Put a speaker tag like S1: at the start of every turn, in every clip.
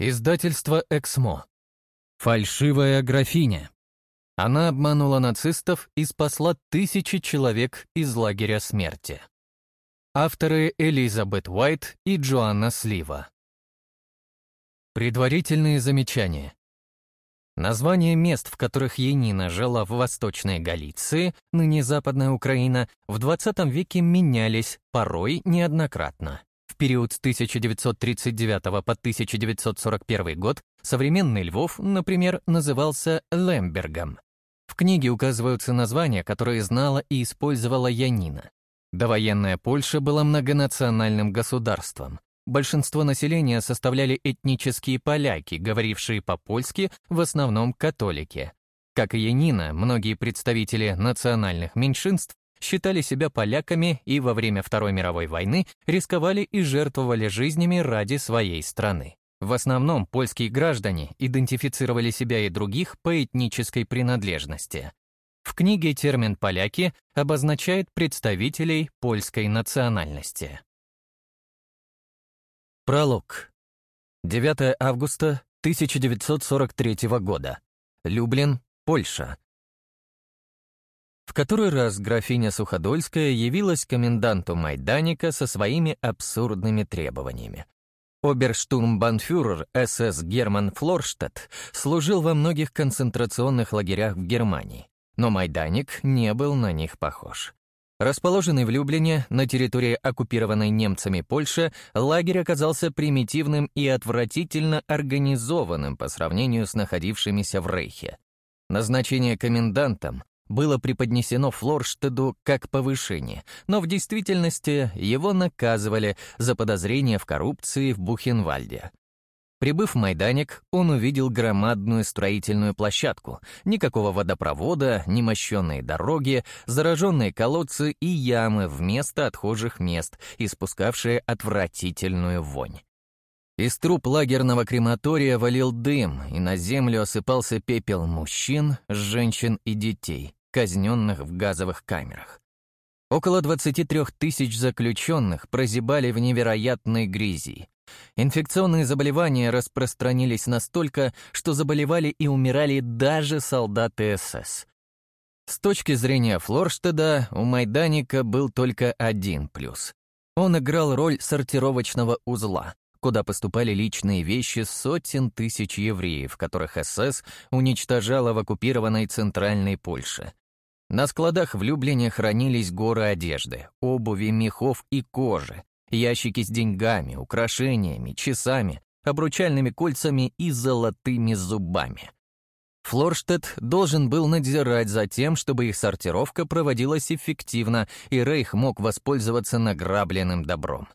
S1: Издательство «Эксмо». Фальшивая графиня. Она обманула нацистов и спасла тысячи человек из лагеря смерти. Авторы Элизабет Уайт и Джоанна Слива. Предварительные замечания. Названия мест, в которых Янина жила в Восточной Галиции, ныне Западная Украина, в 20 веке менялись, порой неоднократно период с 1939 по 1941 год современный Львов, например, назывался Лембергом. В книге указываются названия, которые знала и использовала Янина. Довоенная Польша была многонациональным государством. Большинство населения составляли этнические поляки, говорившие по-польски, в основном католики. Как и Янина, многие представители национальных меньшинств считали себя поляками и во время Второй мировой войны рисковали и жертвовали жизнями ради своей страны. В основном польские граждане идентифицировали себя и других по этнической принадлежности. В книге термин «поляки» обозначает представителей польской национальности. Пролог. 9 августа 1943 года. Люблин, Польша. В который раз графиня Суходольская явилась коменданту Майданика со своими абсурдными требованиями. Оберштурмбанфюрер СС Герман Флорштадт служил во многих концентрационных лагерях в Германии, но Майданик не был на них похож. Расположенный в Люблине, на территории оккупированной немцами Польши, лагерь оказался примитивным и отвратительно организованным по сравнению с находившимися в Рейхе. Назначение комендантом было преподнесено Флорштеду как повышение, но в действительности его наказывали за подозрение в коррупции в Бухенвальде. Прибыв в Майданик, он увидел громадную строительную площадку, никакого водопровода, немощенные дороги, зараженные колодцы и ямы вместо отхожих мест, испускавшие отвратительную вонь. Из труб лагерного крематория валил дым, и на землю осыпался пепел мужчин, женщин и детей казненных в газовых камерах. Около 23 тысяч заключенных прозябали в невероятной грязи. Инфекционные заболевания распространились настолько, что заболевали и умирали даже солдаты СС. С точки зрения Флорштеда, у Майданика был только один плюс. Он играл роль сортировочного узла, куда поступали личные вещи сотен тысяч евреев, которых СС уничтожала в оккупированной Центральной Польше. На складах в Люблине хранились горы одежды, обуви, мехов и кожи, ящики с деньгами, украшениями, часами, обручальными кольцами и золотыми зубами. Флорштедт должен был надзирать за тем, чтобы их сортировка проводилась эффективно, и Рейх мог воспользоваться награбленным добром.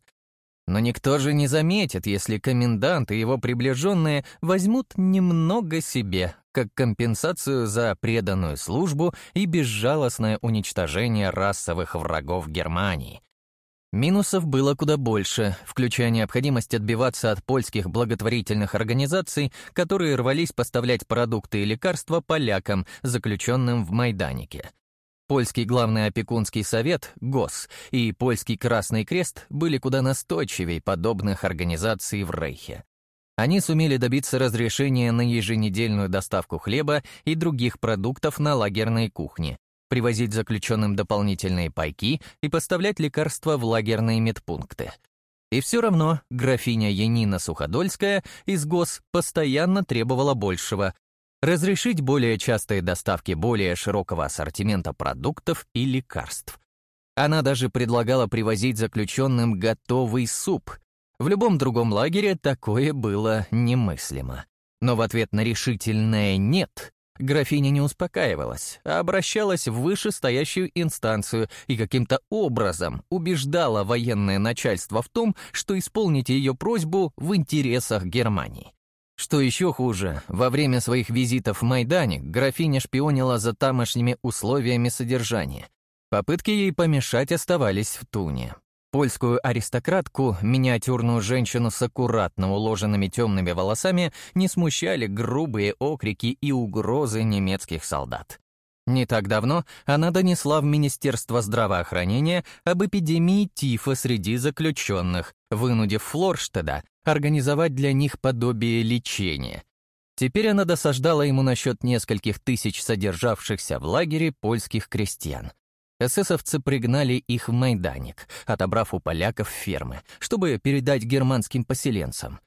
S1: Но никто же не заметит, если комендант и его приближенные возьмут немного себе, как компенсацию за преданную службу и безжалостное уничтожение расовых врагов Германии. Минусов было куда больше, включая необходимость отбиваться от польских благотворительных организаций, которые рвались поставлять продукты и лекарства полякам, заключенным в Майданике. Польский главный опекунский совет, ГОС, и Польский Красный Крест были куда настойчивее подобных организаций в Рейхе. Они сумели добиться разрешения на еженедельную доставку хлеба и других продуктов на лагерной кухне, привозить заключенным дополнительные пайки и поставлять лекарства в лагерные медпункты. И все равно графиня Янина Суходольская из ГОС постоянно требовала большего, разрешить более частые доставки более широкого ассортимента продуктов и лекарств. Она даже предлагала привозить заключенным готовый суп. В любом другом лагере такое было немыслимо. Но в ответ на решительное «нет» графиня не успокаивалась, а обращалась в вышестоящую инстанцию и каким-то образом убеждала военное начальство в том, что исполнить ее просьбу в интересах Германии. Что еще хуже, во время своих визитов в Майдане графиня шпионила за тамошними условиями содержания. Попытки ей помешать оставались в туне. Польскую аристократку, миниатюрную женщину с аккуратно уложенными темными волосами, не смущали грубые окрики и угрозы немецких солдат. Не так давно она донесла в Министерство здравоохранения об эпидемии тифа среди заключенных, вынудив Флорштеда организовать для них подобие лечения. Теперь она досаждала ему насчет нескольких тысяч содержавшихся в лагере польских крестьян. Эсэсовцы пригнали их в Майданик, отобрав у поляков фермы, чтобы передать германским поселенцам.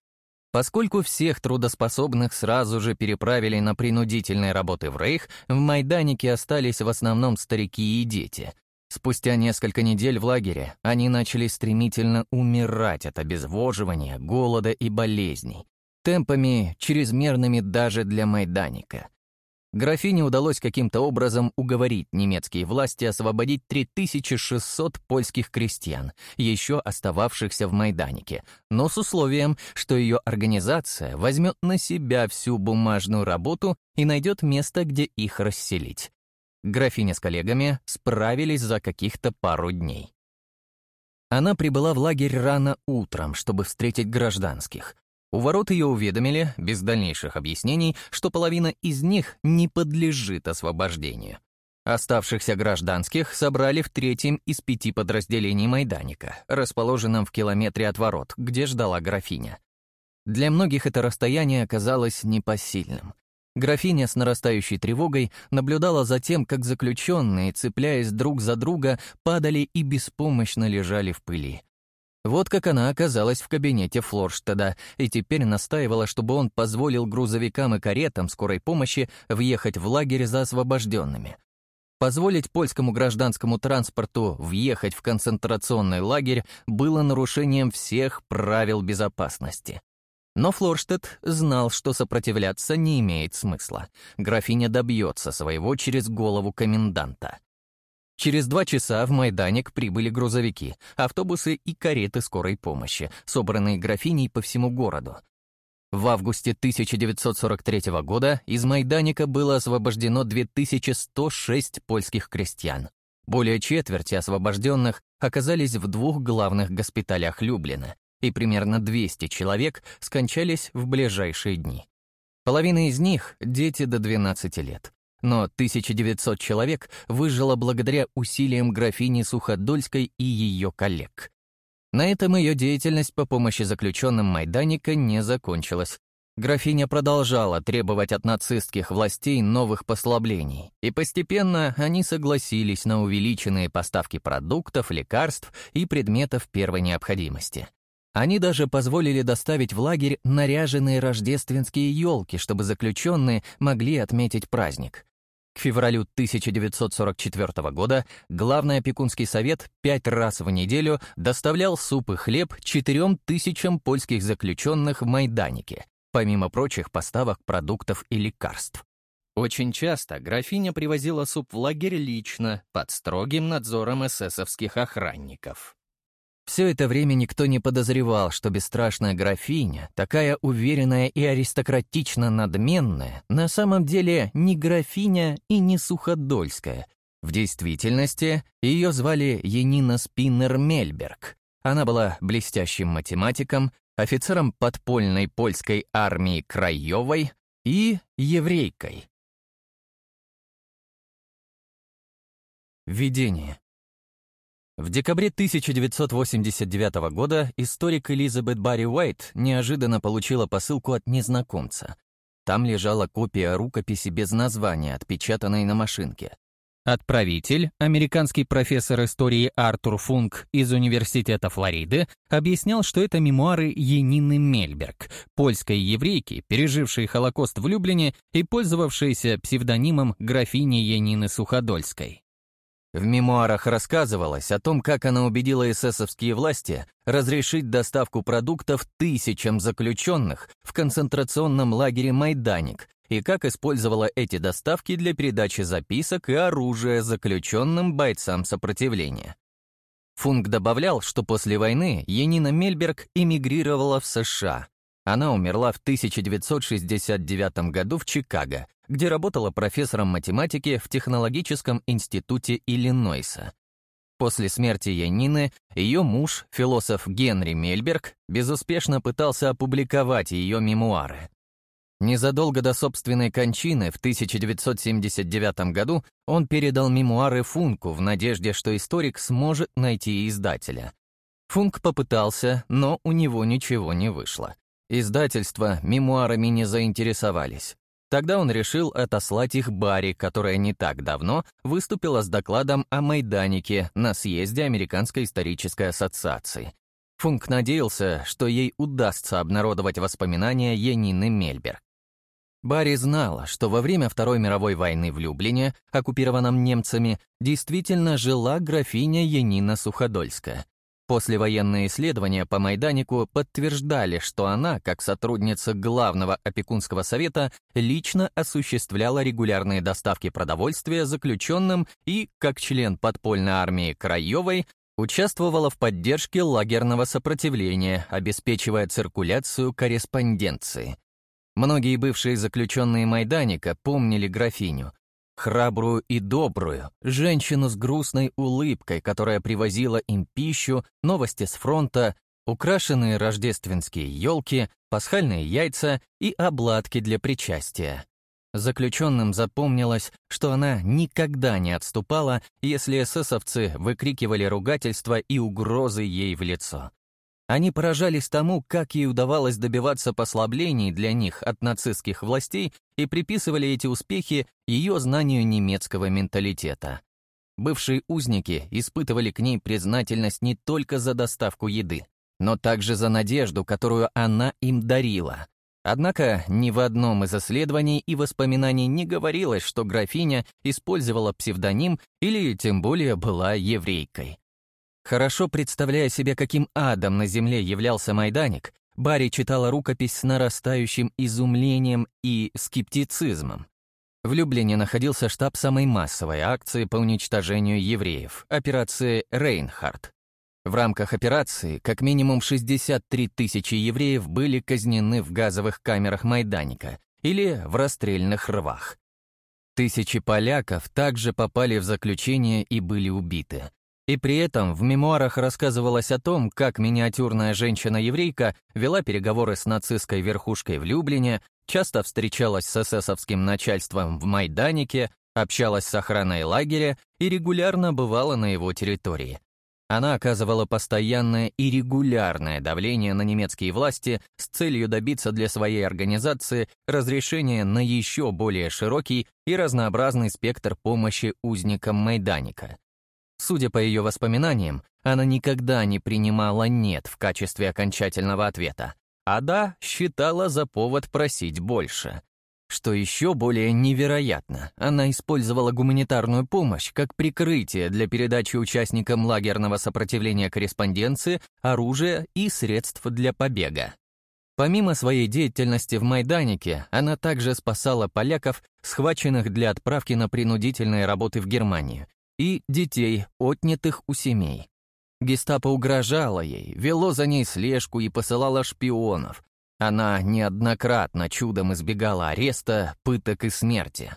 S1: Поскольку всех трудоспособных сразу же переправили на принудительные работы в Рейх, в Майданике остались в основном старики и дети. Спустя несколько недель в лагере они начали стремительно умирать от обезвоживания, голода и болезней, темпами, чрезмерными даже для Майданика. Графине удалось каким-то образом уговорить немецкие власти освободить 3600 польских крестьян, еще остававшихся в Майданике, но с условием, что ее организация возьмет на себя всю бумажную работу и найдет место, где их расселить. Графиня с коллегами справились за каких-то пару дней. Она прибыла в лагерь рано утром, чтобы встретить гражданских. У ворот ее уведомили, без дальнейших объяснений, что половина из них не подлежит освобождению. Оставшихся гражданских собрали в третьем из пяти подразделений Майданика, расположенном в километре от ворот, где ждала графиня. Для многих это расстояние оказалось непосильным. Графиня с нарастающей тревогой наблюдала за тем, как заключенные, цепляясь друг за друга, падали и беспомощно лежали в пыли. Вот как она оказалась в кабинете Флорштеда и теперь настаивала, чтобы он позволил грузовикам и каретам скорой помощи въехать в лагерь за освобожденными. Позволить польскому гражданскому транспорту въехать в концентрационный лагерь было нарушением всех правил безопасности. Но Флорштедт знал, что сопротивляться не имеет смысла. Графиня добьется своего через голову коменданта. Через два часа в Майданик прибыли грузовики, автобусы и кареты скорой помощи, собранные графиней по всему городу. В августе 1943 года из Майданика было освобождено 2106 польских крестьян. Более четверти освобожденных оказались в двух главных госпиталях Люблина, и примерно 200 человек скончались в ближайшие дни. Половина из них — дети до 12 лет но 1900 человек выжило благодаря усилиям графини Суходольской и ее коллег. На этом ее деятельность по помощи заключенным Майданика не закончилась. Графиня продолжала требовать от нацистских властей новых послаблений, и постепенно они согласились на увеличенные поставки продуктов, лекарств и предметов первой необходимости. Они даже позволили доставить в лагерь наряженные рождественские елки, чтобы заключенные могли отметить праздник. К февралю 1944 года Главный опекунский совет пять раз в неделю доставлял суп и хлеб четырем тысячам польских заключенных в Майданике, помимо прочих поставок продуктов и лекарств. Очень часто графиня привозила суп в лагерь лично, под строгим надзором эсэсовских охранников. Все это время никто не подозревал, что бесстрашная графиня, такая уверенная и аристократично надменная, на самом деле не графиня и не суходольская. В действительности ее звали Янина Спиннер-Мельберг. Она была блестящим математиком, офицером подпольной польской армии Краевой и еврейкой. Введение. В декабре 1989 года историк Элизабет Барри Уайт неожиданно получила посылку от незнакомца. Там лежала копия рукописи без названия, отпечатанной на машинке. Отправитель, американский профессор истории Артур Функ из Университета Флориды, объяснял, что это мемуары Янины Мельберг, польской еврейки, пережившей Холокост в Люблине и пользовавшейся псевдонимом графини Янины Суходольской. В мемуарах рассказывалось о том, как она убедила эсэсовские власти разрешить доставку продуктов тысячам заключенных в концентрационном лагере «Майданик» и как использовала эти доставки для передачи записок и оружия заключенным бойцам сопротивления. Функ добавлял, что после войны Янина Мельберг эмигрировала в США. Она умерла в 1969 году в Чикаго где работала профессором математики в Технологическом институте Иллинойса. После смерти Янины ее муж, философ Генри Мельберг, безуспешно пытался опубликовать ее мемуары. Незадолго до собственной кончины в 1979 году он передал мемуары Функу в надежде, что историк сможет найти издателя. Функ попытался, но у него ничего не вышло. Издательства мемуарами не заинтересовались. Тогда он решил отослать их Барри, которая не так давно выступила с докладом о Майданике на съезде Американской исторической ассоциации. Функ надеялся, что ей удастся обнародовать воспоминания Янины Мельберг. Барри знала, что во время Второй мировой войны в Люблине, оккупированном немцами, действительно жила графиня Янина Суходольская. Послевоенные исследования по Майданику подтверждали, что она, как сотрудница Главного опекунского совета, лично осуществляла регулярные доставки продовольствия заключенным и, как член подпольной армии Краевой, участвовала в поддержке лагерного сопротивления, обеспечивая циркуляцию корреспонденции. Многие бывшие заключенные Майданика помнили графиню, храбрую и добрую, женщину с грустной улыбкой, которая привозила им пищу, новости с фронта, украшенные рождественские елки, пасхальные яйца и обладки для причастия. Заключенным запомнилось, что она никогда не отступала, если эсэсовцы выкрикивали ругательства и угрозы ей в лицо. Они поражались тому, как ей удавалось добиваться послаблений для них от нацистских властей и приписывали эти успехи ее знанию немецкого менталитета. Бывшие узники испытывали к ней признательность не только за доставку еды, но также за надежду, которую она им дарила. Однако ни в одном из исследований и воспоминаний не говорилось, что графиня использовала псевдоним или тем более была еврейкой. Хорошо представляя себе, каким адом на земле являлся Майданик, Барри читала рукопись с нарастающим изумлением и скептицизмом. В Люблине находился штаб самой массовой акции по уничтожению евреев, операции «Рейнхард». В рамках операции как минимум 63 тысячи евреев были казнены в газовых камерах Майданика или в расстрельных рвах. Тысячи поляков также попали в заключение и были убиты. И при этом в мемуарах рассказывалось о том, как миниатюрная женщина-еврейка вела переговоры с нацистской верхушкой в Люблине, часто встречалась с эсэсовским начальством в Майданике, общалась с охраной лагеря и регулярно бывала на его территории. Она оказывала постоянное и регулярное давление на немецкие власти с целью добиться для своей организации разрешения на еще более широкий и разнообразный спектр помощи узникам Майданика. Судя по ее воспоминаниям, она никогда не принимала «нет» в качестве окончательного ответа, а «да» считала за повод просить больше. Что еще более невероятно, она использовала гуманитарную помощь как прикрытие для передачи участникам лагерного сопротивления корреспонденции, оружия и средств для побега. Помимо своей деятельности в Майданике, она также спасала поляков, схваченных для отправки на принудительные работы в Германию, и детей, отнятых у семей. Гестапо угрожало ей, вело за ней слежку и посылало шпионов, она неоднократно чудом избегала ареста, пыток и смерти.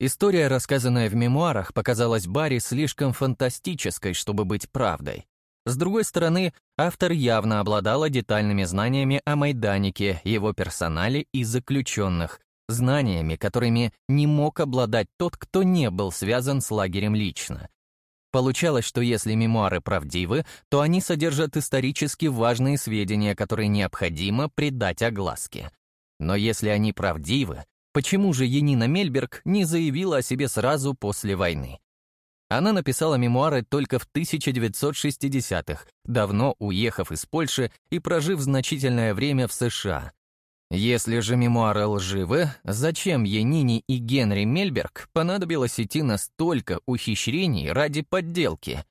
S1: История, рассказанная в мемуарах, показалась Барри слишком фантастической, чтобы быть правдой. С другой стороны, автор явно обладала детальными знаниями о Майданике, его персонале и заключенных, знаниями, которыми не мог обладать тот, кто не был связан с лагерем лично. Получалось, что если мемуары правдивы, то они содержат исторически важные сведения, которые необходимо придать огласке. Но если они правдивы, почему же Енина Мельберг не заявила о себе сразу после войны? Она написала мемуары только в 1960-х, давно уехав из Польши и прожив значительное время в США. Если же мемуары лживы, зачем Янине и Генри Мельберг понадобилось идти на столько ухищрений ради подделки?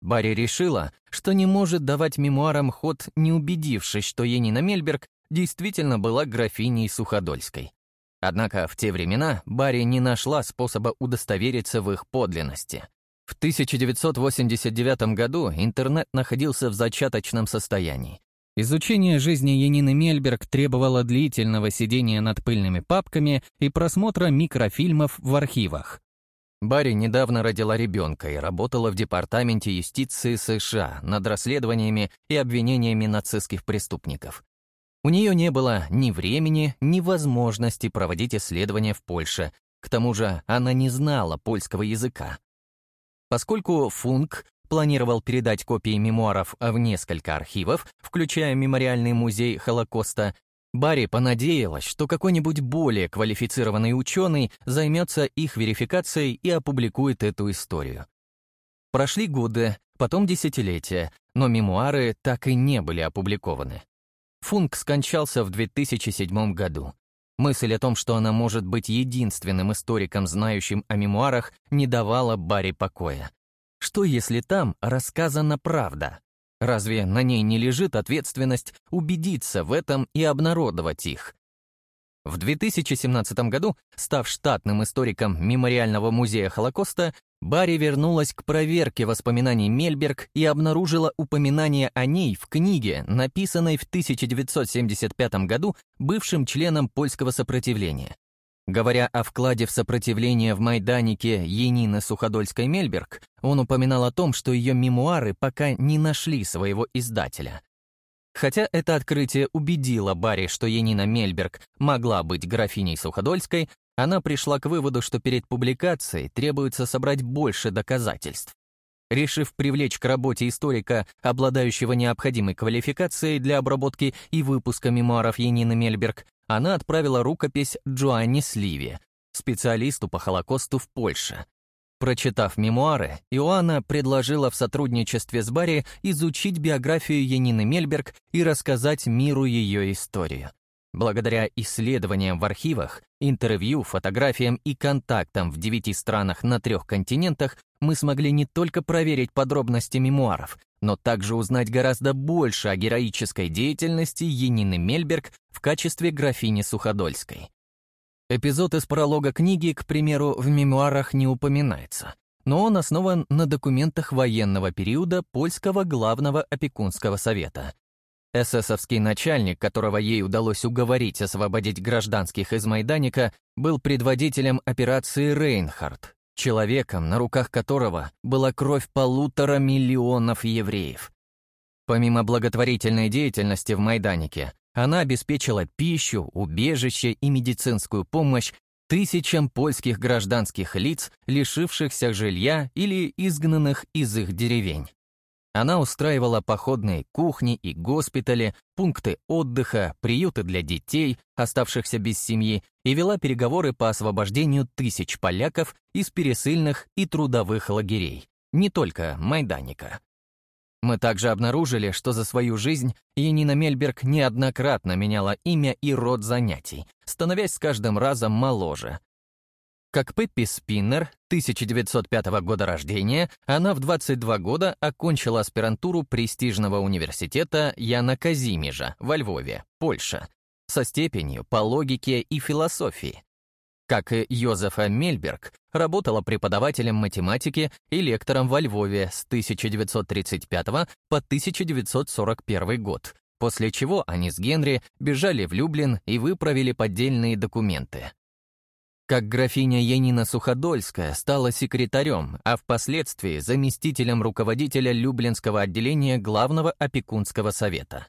S1: Барри решила, что не может давать мемуарам ход, не убедившись, что Янина Мельберг действительно была графиней Суходольской. Однако в те времена Барри не нашла способа удостовериться в их подлинности. В 1989 году интернет находился в зачаточном состоянии, Изучение жизни Янины Мельберг требовало длительного сидения над пыльными папками и просмотра микрофильмов в архивах. Барри недавно родила ребенка и работала в Департаменте юстиции США над расследованиями и обвинениями нацистских преступников. У нее не было ни времени, ни возможности проводить исследования в Польше, к тому же она не знала польского языка. Поскольку Функ планировал передать копии мемуаров в несколько архивов, включая Мемориальный музей Холокоста, Барри понадеялась, что какой-нибудь более квалифицированный ученый займется их верификацией и опубликует эту историю. Прошли годы, потом десятилетия, но мемуары так и не были опубликованы. Функ скончался в 2007 году. Мысль о том, что она может быть единственным историком, знающим о мемуарах, не давала Барри покоя. Что если там рассказана правда? Разве на ней не лежит ответственность убедиться в этом и обнародовать их? В 2017 году, став штатным историком Мемориального музея Холокоста, Барри вернулась к проверке воспоминаний Мельберг и обнаружила упоминание о ней в книге, написанной в 1975 году бывшим членом польского сопротивления. Говоря о вкладе в сопротивление в Майданике Енины Суходольской-Мельберг, он упоминал о том, что ее мемуары пока не нашли своего издателя. Хотя это открытие убедило Барри, что Енина Мельберг могла быть графиней Суходольской, она пришла к выводу, что перед публикацией требуется собрать больше доказательств. Решив привлечь к работе историка, обладающего необходимой квалификацией для обработки и выпуска мемуаров Енины Мельберг, она отправила рукопись Джоанне Сливи, специалисту по Холокосту в Польше. Прочитав мемуары, Иоанна предложила в сотрудничестве с Барри изучить биографию Янины Мельберг и рассказать миру ее историю. Благодаря исследованиям в архивах, интервью, фотографиям и контактам в девяти странах на трех континентах мы смогли не только проверить подробности мемуаров, но также узнать гораздо больше о героической деятельности Енины Мельберг в качестве графини Суходольской. Эпизод из пролога книги, к примеру, в мемуарах не упоминается, но он основан на документах военного периода Польского главного опекунского совета. Эсэсовский начальник, которого ей удалось уговорить освободить гражданских из Майданика, был предводителем операции «Рейнхард», человеком, на руках которого была кровь полутора миллионов евреев. Помимо благотворительной деятельности в Майданике, она обеспечила пищу, убежище и медицинскую помощь тысячам польских гражданских лиц, лишившихся жилья или изгнанных из их деревень. Она устраивала походные кухни и госпитали, пункты отдыха, приюты для детей, оставшихся без семьи, и вела переговоры по освобождению тысяч поляков из пересыльных и трудовых лагерей, не только Майданика. Мы также обнаружили, что за свою жизнь Янина Мельберг неоднократно меняла имя и род занятий, становясь с каждым разом моложе, как Пеппи Спиннер, 1905 года рождения, она в 22 года окончила аспирантуру престижного университета Яна Казимежа во Львове, Польша, со степенью по логике и философии. Как и Йозефа Мельберг, работала преподавателем математики и лектором во Львове с 1935 по 1941 год, после чего они с Генри бежали в Люблин и выправили поддельные документы как графиня Янина Суходольская стала секретарем, а впоследствии заместителем руководителя Люблинского отделения Главного опекунского совета.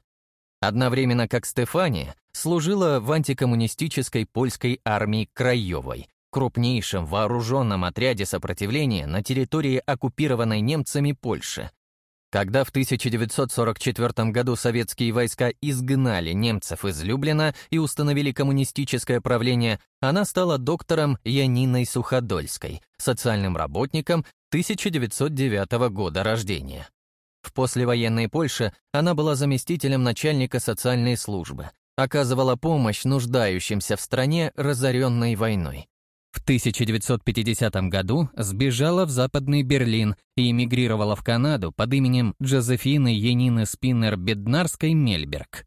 S1: Одновременно как Стефания служила в антикоммунистической польской армии Краевой, крупнейшем вооруженном отряде сопротивления на территории оккупированной немцами Польши, когда в 1944 году советские войска изгнали немцев из Люблина и установили коммунистическое правление, она стала доктором Яниной Суходольской, социальным работником 1909 года рождения. В послевоенной Польше она была заместителем начальника социальной службы, оказывала помощь нуждающимся в стране, разоренной войной. В 1950 году сбежала в Западный Берлин и эмигрировала в Канаду под именем Джозефины Янины Спиннер-Беднарской-Мельберг.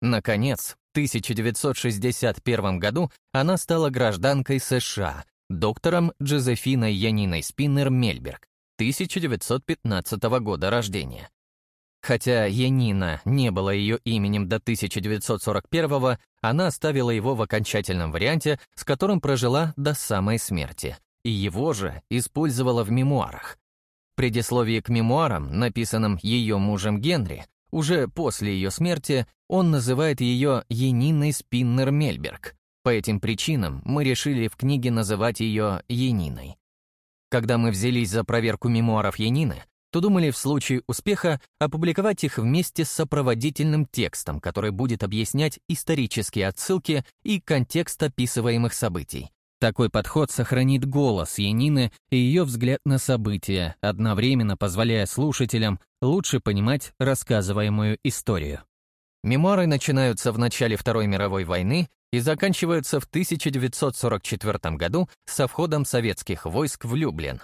S1: Наконец, в 1961 году она стала гражданкой США, доктором Джозефиной Яниной Спиннер-Мельберг, 1915 года рождения. Хотя Янина не было ее именем до 1941-го, она оставила его в окончательном варианте, с которым прожила до самой смерти, и его же использовала в мемуарах. В предисловии к мемуарам, написанным ее мужем Генри, уже после ее смерти, он называет ее Яниной Спиннер-Мельберг. По этим причинам мы решили в книге называть ее Яниной. Когда мы взялись за проверку мемуаров Янины, то думали в случае успеха опубликовать их вместе с сопроводительным текстом, который будет объяснять исторические отсылки и контекст описываемых событий. Такой подход сохранит голос Янины и ее взгляд на события, одновременно позволяя слушателям лучше понимать рассказываемую историю. Мемуары начинаются в начале Второй мировой войны и заканчиваются в 1944 году со входом советских войск в Люблин.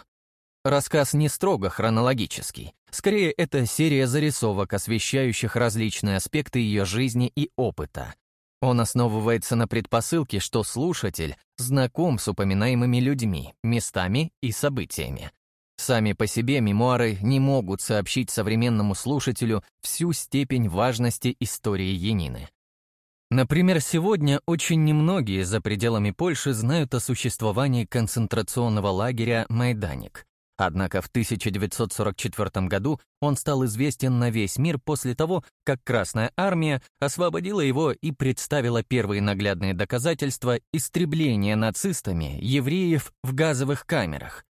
S1: Рассказ не строго хронологический. Скорее, это серия зарисовок, освещающих различные аспекты ее жизни и опыта. Он основывается на предпосылке, что слушатель знаком с упоминаемыми людьми, местами и событиями. Сами по себе мемуары не могут сообщить современному слушателю всю степень важности истории Янины. Например, сегодня очень немногие за пределами Польши знают о существовании концентрационного лагеря «Майданик». Однако в 1944 году он стал известен на весь мир после того, как Красная Армия освободила его и представила первые наглядные доказательства истребления нацистами евреев в газовых камерах.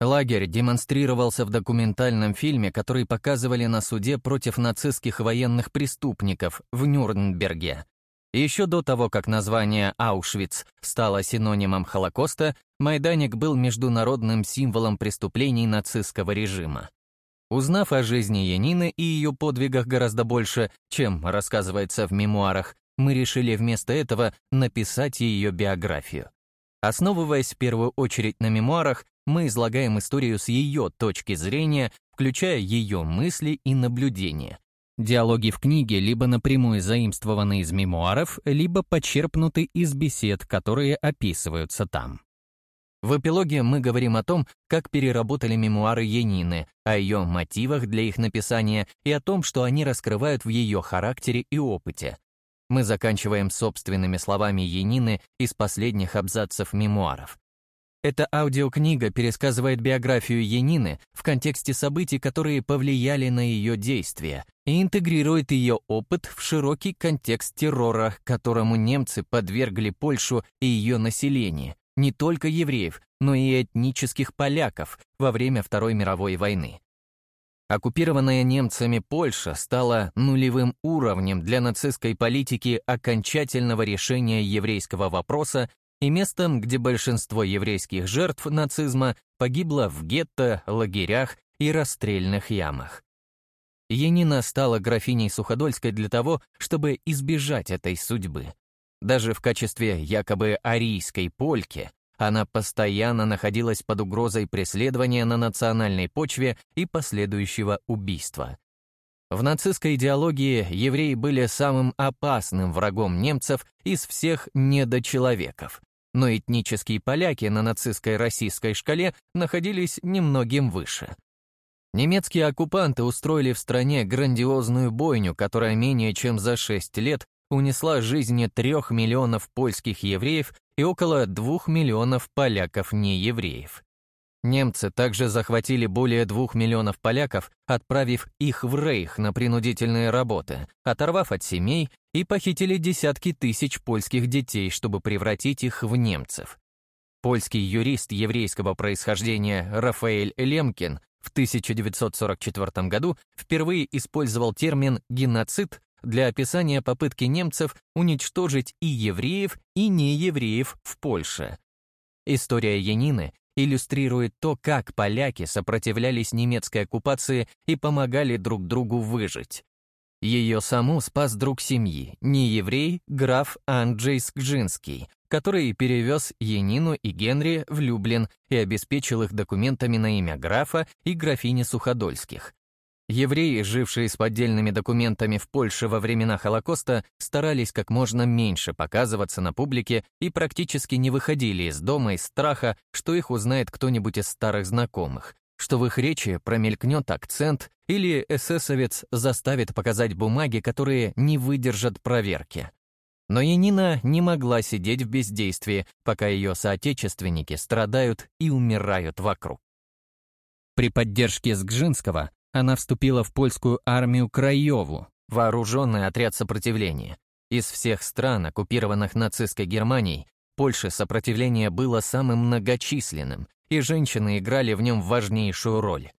S1: Лагерь демонстрировался в документальном фильме, который показывали на суде против нацистских военных преступников в Нюрнберге. Еще до того, как название «Аушвиц» стало синонимом Холокоста, Майданик был международным символом преступлений нацистского режима. Узнав о жизни Янины и ее подвигах гораздо больше, чем рассказывается в мемуарах, мы решили вместо этого написать ее биографию. Основываясь в первую очередь на мемуарах, мы излагаем историю с ее точки зрения, включая ее мысли и наблюдения. Диалоги в книге либо напрямую заимствованы из мемуаров, либо почерпнуты из бесед, которые описываются там. В эпилоге мы говорим о том, как переработали мемуары Янины, о ее мотивах для их написания и о том, что они раскрывают в ее характере и опыте. Мы заканчиваем собственными словами Янины из последних абзацев мемуаров. Эта аудиокнига пересказывает биографию Янины в контексте событий, которые повлияли на ее действия, и интегрирует ее опыт в широкий контекст террора, которому немцы подвергли Польшу и ее население, не только евреев, но и этнических поляков во время Второй мировой войны. Оккупированная немцами Польша стала нулевым уровнем для нацистской политики окончательного решения еврейского вопроса и местом, где большинство еврейских жертв нацизма погибло в гетто, лагерях и расстрельных ямах. Янина стала графиней Суходольской для того, чтобы избежать этой судьбы. Даже в качестве якобы арийской польки она постоянно находилась под угрозой преследования на национальной почве и последующего убийства. В нацистской идеологии евреи были самым опасным врагом немцев из всех недочеловеков но этнические поляки на нацистской российской шкале находились немногим выше. Немецкие оккупанты устроили в стране грандиозную бойню, которая менее чем за 6 лет унесла жизни трех миллионов польских евреев и около двух миллионов поляков-неевреев. Немцы также захватили более двух миллионов поляков, отправив их в Рейх на принудительные работы, оторвав от семей и похитили десятки тысяч польских детей, чтобы превратить их в немцев. Польский юрист еврейского происхождения Рафаэль Лемкин в 1944 году впервые использовал термин «геноцид» для описания попытки немцев уничтожить и евреев, и неевреев в Польше. История Янины иллюстрирует то, как поляки сопротивлялись немецкой оккупации и помогали друг другу выжить. Ее саму спас друг семьи, не еврей, граф Анджей Скжинский, который перевез Янину и Генри в Люблин и обеспечил их документами на имя графа и графини Суходольских. Евреи, жившие с поддельными документами в Польше во времена Холокоста, старались как можно меньше показываться на публике и практически не выходили из дома из страха, что их узнает кто-нибудь из старых знакомых, что в их речи промелькнет акцент или эсэсовец заставит показать бумаги, которые не выдержат проверки. Но Янина не могла сидеть в бездействии, пока ее соотечественники страдают и умирают вокруг. При поддержке Сгжинского она вступила в польскую армию Краеву, вооруженный отряд сопротивления. Из всех стран, оккупированных нацистской Германией, Польше сопротивление было самым многочисленным, и женщины играли в нем важнейшую роль.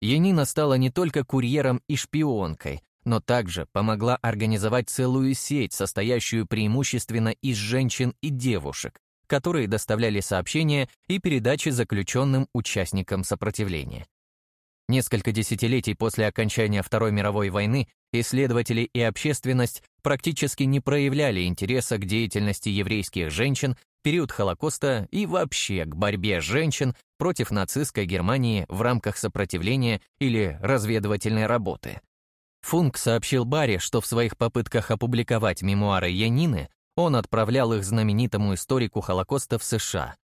S1: Янина стала не только курьером и шпионкой, но также помогла организовать целую сеть, состоящую преимущественно из женщин и девушек, которые доставляли сообщения и передачи заключенным участникам сопротивления. Несколько десятилетий после окончания Второй мировой войны исследователи и общественность практически не проявляли интереса к деятельности еврейских женщин в период Холокоста и вообще к борьбе женщин против нацистской Германии в рамках сопротивления или разведывательной работы. Функ сообщил Барри, что в своих попытках опубликовать мемуары Янины он отправлял их знаменитому историку Холокоста в США.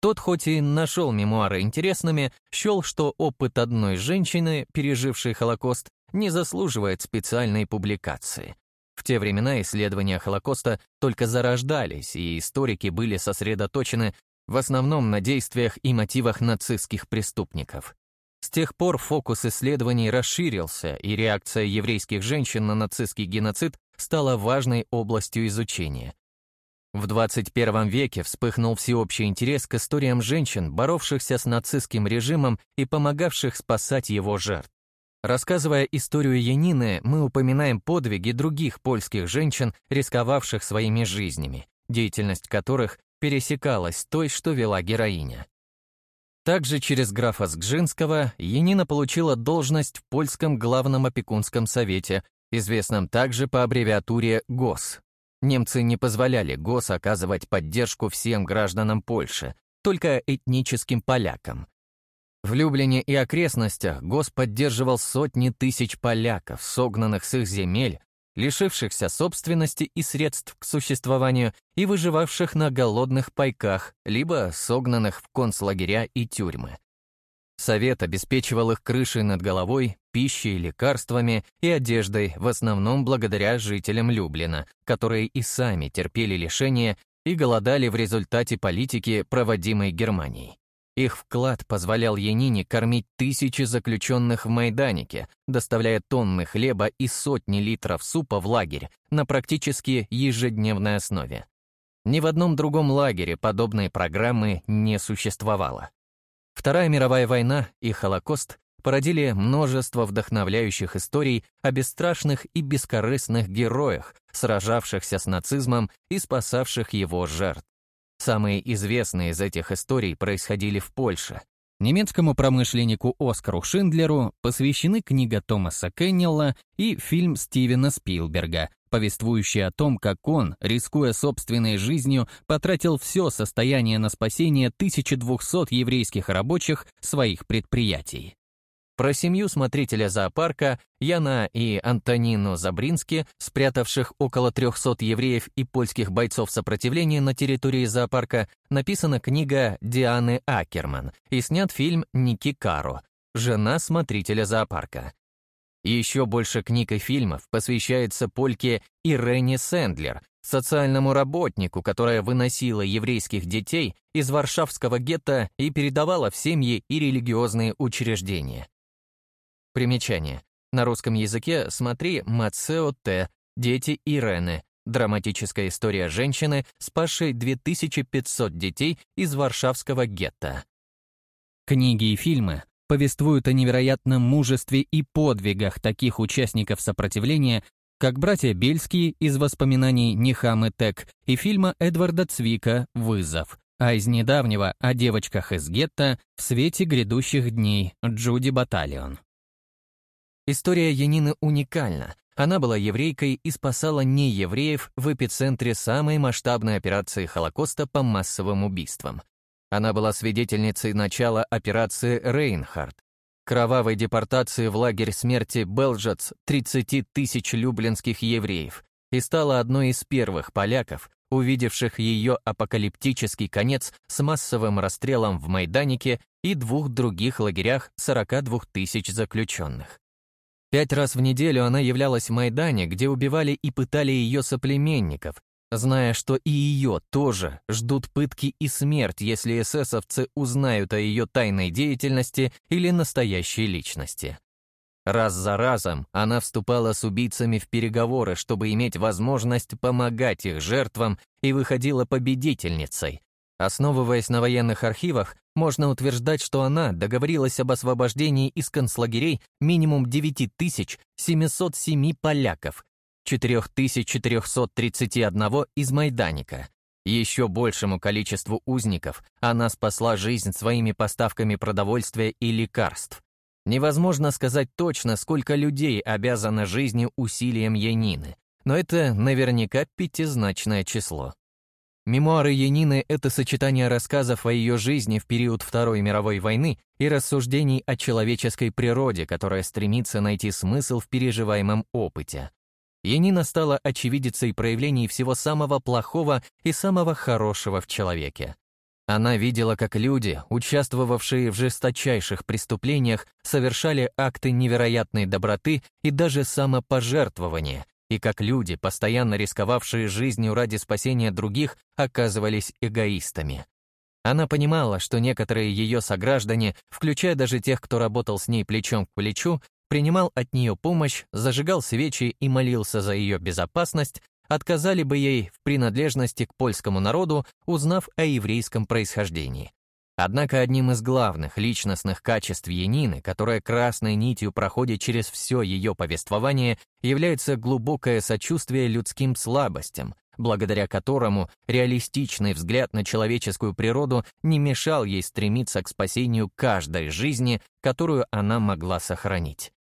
S1: Тот, хоть и нашел мемуары интересными, счел, что опыт одной женщины, пережившей Холокост, не заслуживает специальной публикации. В те времена исследования Холокоста только зарождались, и историки были сосредоточены в основном на действиях и мотивах нацистских преступников. С тех пор фокус исследований расширился, и реакция еврейских женщин на нацистский геноцид стала важной областью изучения. В 21 веке вспыхнул всеобщий интерес к историям женщин, боровшихся с нацистским режимом и помогавших спасать его жертв. Рассказывая историю Янины, мы упоминаем подвиги других польских женщин, рисковавших своими жизнями, деятельность которых пересекалась с той, что вела героиня. Также через графа Сгжинского Янина получила должность в польском главном опекунском совете, известном также по аббревиатуре ГОС. Немцы не позволяли ГОС оказывать поддержку всем гражданам Польши, только этническим полякам. В Люблине и окрестностях ГОС поддерживал сотни тысяч поляков, согнанных с их земель, лишившихся собственности и средств к существованию и выживавших на голодных пайках, либо согнанных в концлагеря и тюрьмы. Совет обеспечивал их крышей над головой, пищей, лекарствами и одеждой, в основном благодаря жителям Люблина, которые и сами терпели лишения и голодали в результате политики, проводимой Германией. Их вклад позволял Янине кормить тысячи заключенных в Майданике, доставляя тонны хлеба и сотни литров супа в лагерь на практически ежедневной основе. Ни в одном другом лагере подобной программы не существовало. Вторая мировая война и Холокост породили множество вдохновляющих историй о бесстрашных и бескорыстных героях, сражавшихся с нацизмом и спасавших его жертв. Самые известные из этих историй происходили в Польше. Немецкому промышленнику Оскару Шиндлеру посвящены книга Томаса Кеннелла и фильм Стивена Спилберга, повествующий о том, как он, рискуя собственной жизнью, потратил все состояние на спасение 1200 еврейских рабочих своих предприятий. Про семью смотрителя зоопарка Яна и Антонину Забрински, спрятавших около 300 евреев и польских бойцов сопротивления на территории зоопарка, написана книга Дианы Акерман и снят фильм Ники Каро «Жена смотрителя зоопарка». Еще больше книг и фильмов посвящается польке Ирене Сэндлер, социальному работнику, которая выносила еврейских детей из варшавского гетто и передавала в семьи и религиозные учреждения. Примечание. На русском языке смотри Мацео Т. «Дети Ирены», драматическая история женщины, спасшей 2500 детей из варшавского гетто. Книги и фильмы повествуют о невероятном мужестве и подвигах таких участников сопротивления, как братья Бельские из воспоминаний Нихамы Тек и фильма Эдварда Цвика «Вызов», а из недавнего о девочках из гетто в свете грядущих дней Джуди Баталион. История Янины уникальна. Она была еврейкой и спасала неевреев в эпицентре самой масштабной операции Холокоста по массовым убийствам. Она была свидетельницей начала операции «Рейнхард», кровавой депортации в лагерь смерти Белжац 30 тысяч люблинских евреев и стала одной из первых поляков, увидевших ее апокалиптический конец с массовым расстрелом в Майданике и двух других лагерях 42 тысяч заключенных. Пять раз в неделю она являлась в Майдане, где убивали и пытали ее соплеменников, зная, что и ее тоже ждут пытки и смерть, если эсэсовцы узнают о ее тайной деятельности или настоящей личности. Раз за разом она вступала с убийцами в переговоры, чтобы иметь возможность помогать их жертвам и выходила победительницей. Основываясь на военных архивах, можно утверждать, что она договорилась об освобождении из концлагерей минимум 9707 поляков, 4431 из Майданика. Еще большему количеству узников она спасла жизнь своими поставками продовольствия и лекарств. Невозможно сказать точно, сколько людей обязано жизнью усилиям Янины, но это наверняка пятизначное число. Мемуары Янины — это сочетание рассказов о ее жизни в период Второй мировой войны и рассуждений о человеческой природе, которая стремится найти смысл в переживаемом опыте. Янина стала очевидицей проявлений всего самого плохого и самого хорошего в человеке. Она видела, как люди, участвовавшие в жесточайших преступлениях, совершали акты невероятной доброты и даже самопожертвования, и как люди, постоянно рисковавшие жизнью ради спасения других, оказывались эгоистами. Она понимала, что некоторые ее сограждане, включая даже тех, кто работал с ней плечом к плечу, принимал от нее помощь, зажигал свечи и молился за ее безопасность, отказали бы ей в принадлежности к польскому народу, узнав о еврейском происхождении. Однако одним из главных личностных качеств Янины, которая красной нитью проходит через все ее повествование, является глубокое сочувствие людским слабостям, благодаря которому реалистичный взгляд на человеческую природу не мешал ей стремиться к спасению каждой жизни, которую она могла сохранить.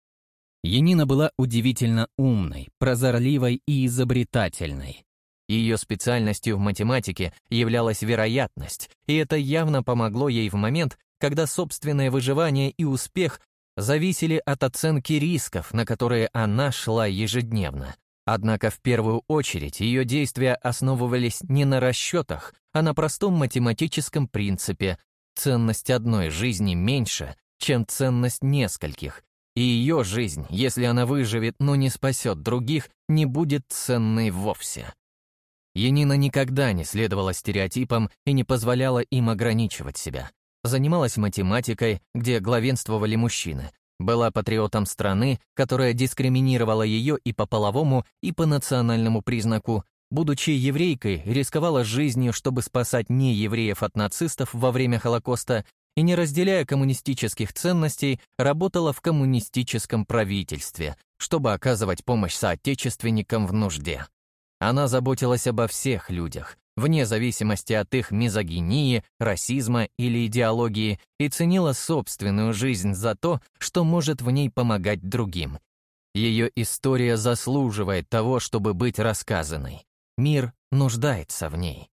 S1: Янина была удивительно умной, прозорливой и изобретательной. Ее специальностью в математике являлась вероятность, и это явно помогло ей в момент, когда собственное выживание и успех зависели от оценки рисков, на которые она шла ежедневно. Однако в первую очередь ее действия основывались не на расчетах, а на простом математическом принципе «ценность одной жизни меньше, чем ценность нескольких», и ее жизнь, если она выживет, но не спасет других, не будет ценной вовсе. Янина никогда не следовала стереотипам и не позволяла им ограничивать себя. Занималась математикой, где главенствовали мужчины. Была патриотом страны, которая дискриминировала ее и по половому, и по национальному признаку. Будучи еврейкой, рисковала жизнью, чтобы спасать неевреев от нацистов во время Холокоста и, не разделяя коммунистических ценностей, работала в коммунистическом правительстве, чтобы оказывать помощь соотечественникам в нужде. Она заботилась обо всех людях, вне зависимости от их мизогинии, расизма или идеологии, и ценила собственную жизнь за то, что может в ней помогать другим. Ее история заслуживает того, чтобы быть рассказанной. Мир нуждается в ней.